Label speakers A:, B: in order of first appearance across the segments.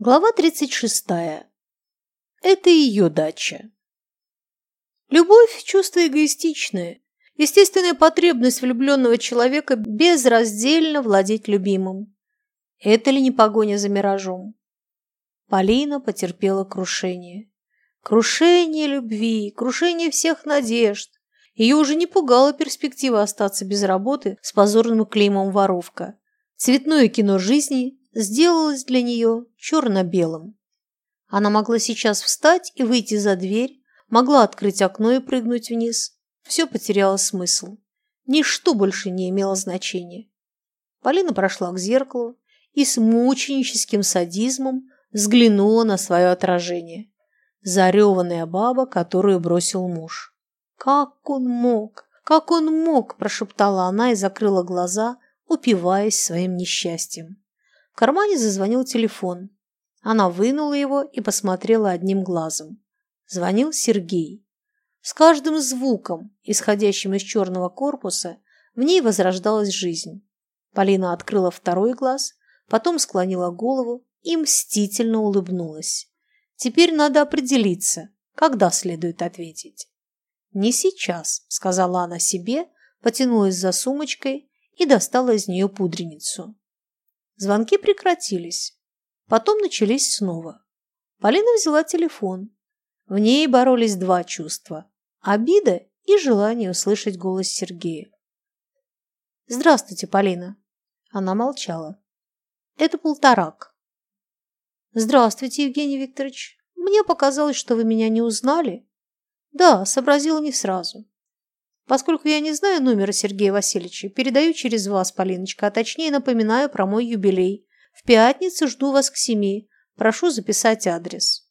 A: Глава 36. Это ее дача. Любовь – чувство эгоистичное, естественная потребность влюбленного человека безраздельно владеть любимым. Это ли не погоня за миражом? Полина потерпела крушение. Крушение любви, крушение всех надежд. Ее уже не пугала перспектива остаться без работы с позорным клеймом воровка. Цветное кино жизни сделалось для нее черно-белым. Она могла сейчас встать и выйти за дверь, могла открыть окно и прыгнуть вниз. Все потеряло смысл. Ничто больше не имело значения. Полина прошла к зеркалу и с мученическим садизмом взглянула на свое отражение. Зареванная баба, которую бросил муж. «Как он мог? Как он мог?» – прошептала она и закрыла глаза, упиваясь своим несчастьем. Кармане зазвонил телефон. Она вынула его и посмотрела одним глазом. Звонил Сергей. С каждым звуком, исходящим из черного корпуса, в ней возрождалась жизнь. Полина открыла второй глаз, потом склонила голову и мстительно улыбнулась. Теперь надо определиться, когда следует ответить. «Не сейчас», — сказала она себе, потянулась за сумочкой и достала из нее пудреницу. Звонки прекратились. Потом начались снова. Полина взяла телефон. В ней боролись два чувства – обида и желание услышать голос Сергея. «Здравствуйте, Полина». Она молчала. «Это полторак». «Здравствуйте, Евгений Викторович. Мне показалось, что вы меня не узнали». «Да, сообразила не сразу. Поскольку я не знаю номера Сергея Васильевича, передаю через вас, Полиночка, а точнее напоминаю про мой юбилей. В пятницу жду вас к семи. Прошу записать адрес.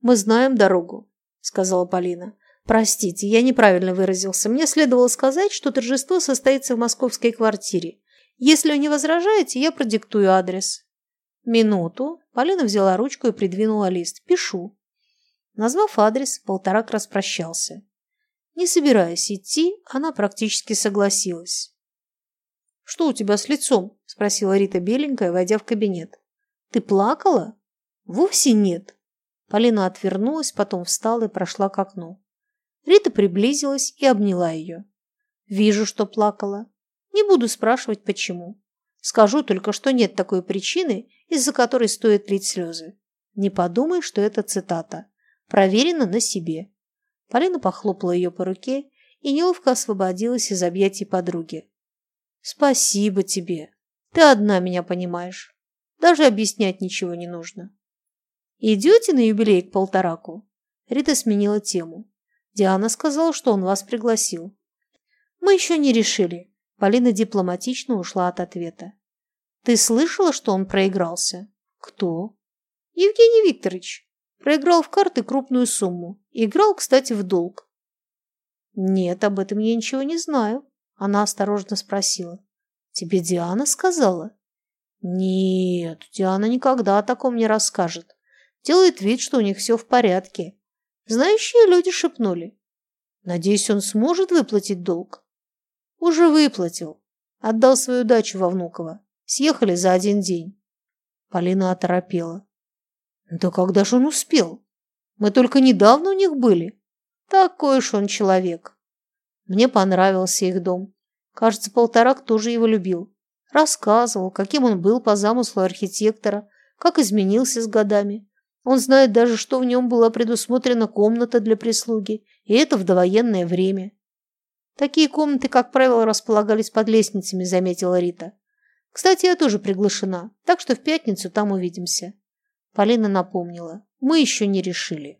A: Мы знаем дорогу, сказала Полина. Простите, я неправильно выразился. Мне следовало сказать, что торжество состоится в московской квартире. Если вы не возражаете, я продиктую адрес. Минуту. Полина взяла ручку и придвинула лист. Пишу. Назвав адрес, полторак распрощался. Не собираясь идти, она практически согласилась. «Что у тебя с лицом?» – спросила Рита Беленькая, войдя в кабинет. «Ты плакала?» «Вовсе нет». Полина отвернулась, потом встала и прошла к окну. Рита приблизилась и обняла ее. «Вижу, что плакала. Не буду спрашивать, почему. Скажу только, что нет такой причины, из-за которой стоит лить слезы. Не подумай, что это цитата. Проверено на себе. Полина похлопала ее по руке и неловко освободилась из объятий подруги. «Спасибо тебе. Ты одна меня понимаешь. Даже объяснять ничего не нужно». «Идете на юбилей к полтораку?» Рита сменила тему. Диана сказала, что он вас пригласил. «Мы еще не решили». Полина дипломатично ушла от ответа. «Ты слышала, что он проигрался?» «Кто?» «Евгений Викторович. Проиграл в карты крупную сумму. Играл, кстати, в долг. Нет, об этом я ничего не знаю. Она осторожно спросила. Тебе Диана сказала? Нет, Диана никогда о таком не расскажет. Делает вид, что у них все в порядке. Знающие люди шепнули. Надеюсь, он сможет выплатить долг. Уже выплатил. Отдал свою дачу во Внуково. Съехали за один день. Полина оторопела. Да когда же он успел? Мы только недавно у них были. Такой уж он человек. Мне понравился их дом. Кажется, Полторак тоже его любил. Рассказывал, каким он был по замыслу архитектора, как изменился с годами. Он знает даже, что в нем была предусмотрена комната для прислуги, и это в довоенное время. Такие комнаты, как правило, располагались под лестницами, заметила Рита. Кстати, я тоже приглашена, так что в пятницу там увидимся. Полина напомнила. Мы еще не решили.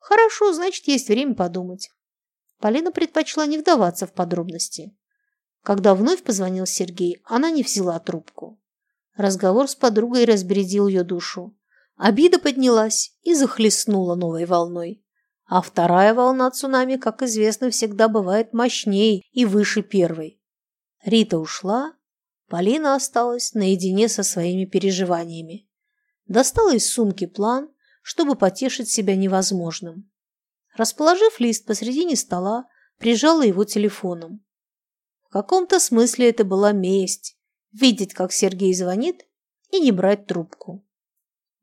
A: Хорошо, значит, есть время подумать. Полина предпочла не вдаваться в подробности. Когда вновь позвонил Сергей, она не взяла трубку. Разговор с подругой разбередил ее душу. Обида поднялась и захлестнула новой волной. А вторая волна цунами, как известно, всегда бывает мощнее и выше первой. Рита ушла, Полина осталась наедине со своими переживаниями достала из сумки план, чтобы потешить себя невозможным. Расположив лист посредине стола, прижала его телефоном. В каком-то смысле это была месть – видеть, как Сергей звонит, и не брать трубку.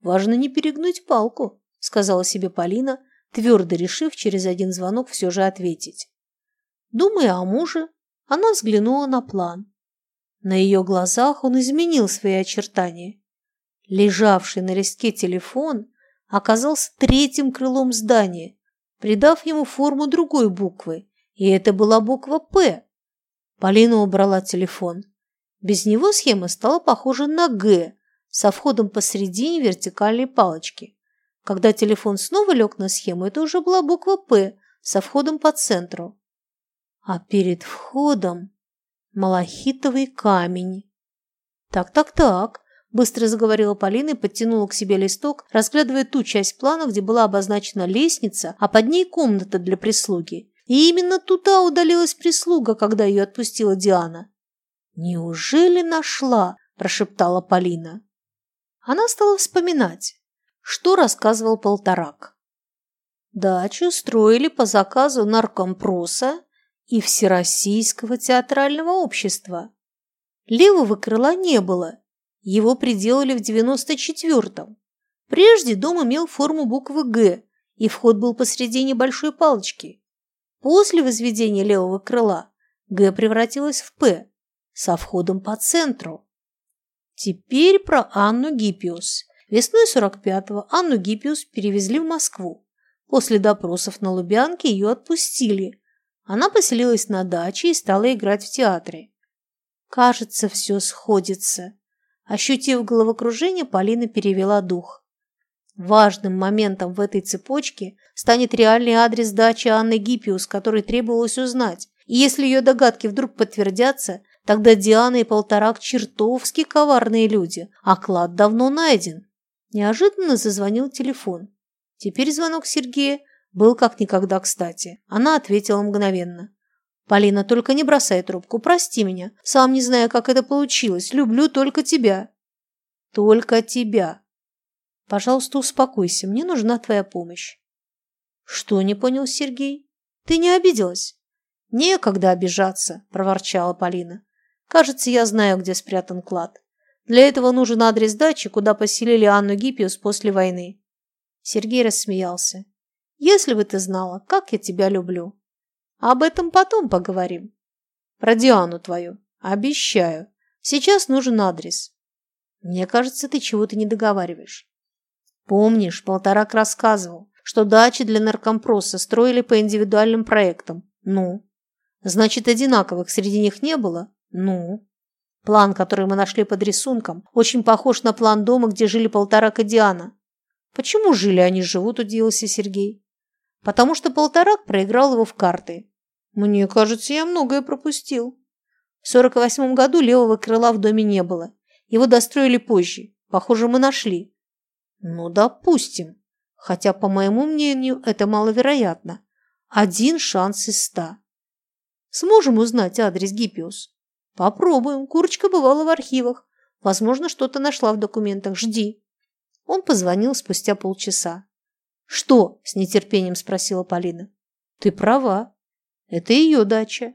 A: Важно не перегнуть палку, сказала себе Полина, твердо решив через один звонок все же ответить. Думая о муже, она взглянула на план. На ее глазах он изменил свои очертания. Лежавший на листке телефон оказался третьим крылом здания, придав ему форму другой буквы, и это была буква «П». Полина убрала телефон. Без него схема стала похожа на «Г» со входом посередине вертикальной палочки. Когда телефон снова лег на схему, это уже была буква «П» со входом по центру. А перед входом малахитовый камень. Так-так-так, Быстро заговорила Полина и подтянула к себе листок, разглядывая ту часть плана, где была обозначена лестница, а под ней комната для прислуги. И именно туда удалилась прислуга, когда ее отпустила Диана. «Неужели нашла?» – прошептала Полина. Она стала вспоминать, что рассказывал Полторак. Дачу строили по заказу наркомпроса и Всероссийского театрального общества. Левого крыла не было, его приделали в 94-м. Прежде дом имел форму буквы «Г», и вход был посредине большой палочки. После возведения левого крыла «Г» превратилась в «П» со входом по центру. Теперь про Анну Гиппиус. Весной 45-го Анну Гиппиус перевезли в Москву. После допросов на Лубянке ее отпустили. Она поселилась на даче и стала играть в театре. Кажется, все сходится. Ощутив головокружение, Полина перевела дух. Важным моментом в этой цепочке станет реальный адрес дачи Анны Гиппиус, который требовалось узнать. И если ее догадки вдруг подтвердятся, тогда Диана и Полторак чертовски коварные люди, а клад давно найден. Неожиданно зазвонил телефон. Теперь звонок Сергея был как никогда кстати. Она ответила мгновенно. «Полина, только не бросай трубку, прости меня. Сам не знаю, как это получилось. Люблю только тебя». «Только тебя». «Пожалуйста, успокойся, мне нужна твоя помощь». «Что?» – не понял Сергей. «Ты не обиделась?» «Некогда обижаться», – проворчала Полина. «Кажется, я знаю, где спрятан клад. Для этого нужен адрес дачи, куда поселили Анну Гиппиус после войны». Сергей рассмеялся. «Если бы ты знала, как я тебя люблю». Об этом потом поговорим. Про Диану твою. Обещаю. Сейчас нужен адрес. Мне кажется, ты чего-то не договариваешь. Помнишь, Полторак рассказывал, что дачи для наркомпроса строили по индивидуальным проектам. Ну? Значит, одинаковых среди них не было? Ну? План, который мы нашли под рисунком, очень похож на план дома, где жили Полторак и Диана. Почему жили, они живут, удивился Сергей потому что Полторак проиграл его в карты. Мне кажется, я многое пропустил. В сорок восьмом году левого крыла в доме не было. Его достроили позже. Похоже, мы нашли. Ну, допустим. Хотя, по моему мнению, это маловероятно. Один шанс из ста. Сможем узнать адрес Гиппиус? Попробуем. Курочка бывала в архивах. Возможно, что-то нашла в документах. Жди. Он позвонил спустя полчаса. «Что?» – с нетерпением спросила Полина. «Ты права. Это ее дача.